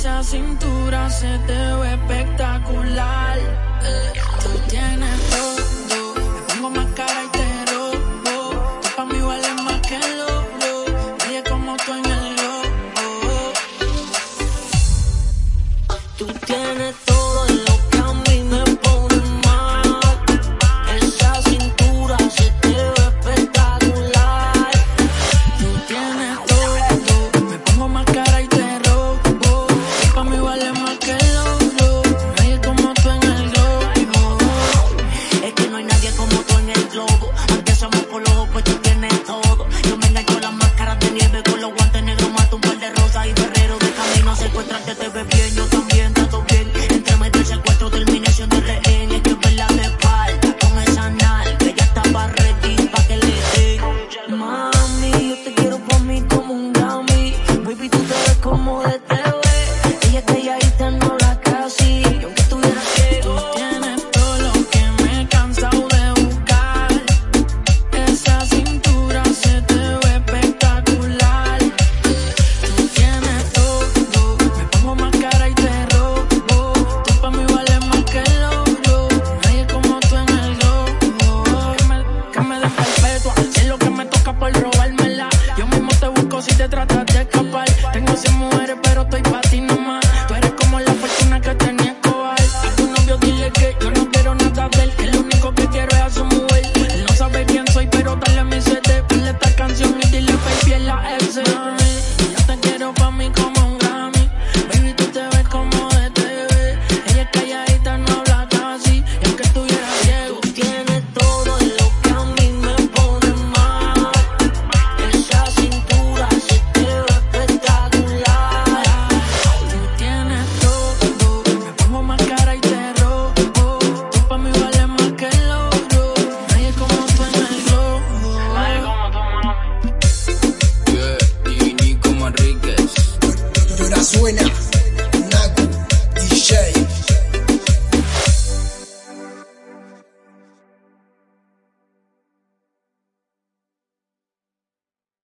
se te ve espectacular. Tú tienes todo, me pongo más cara. Tú pa' mí vales más que el oro, nadie como tú en el globo. Tú tienes todo. el globo. si te tratas de escapar. Tengo 100 mujeres, pero estoy pa' ti nomás. Tú eres como la fortuna que tenía Escobar. A tu novio dile que yo no quiero nada de él. Que lo único que quiero es a su mujer. Él no sabe quién soy, pero dale mi CD. Ponle esta canción y dile, baby, es la S.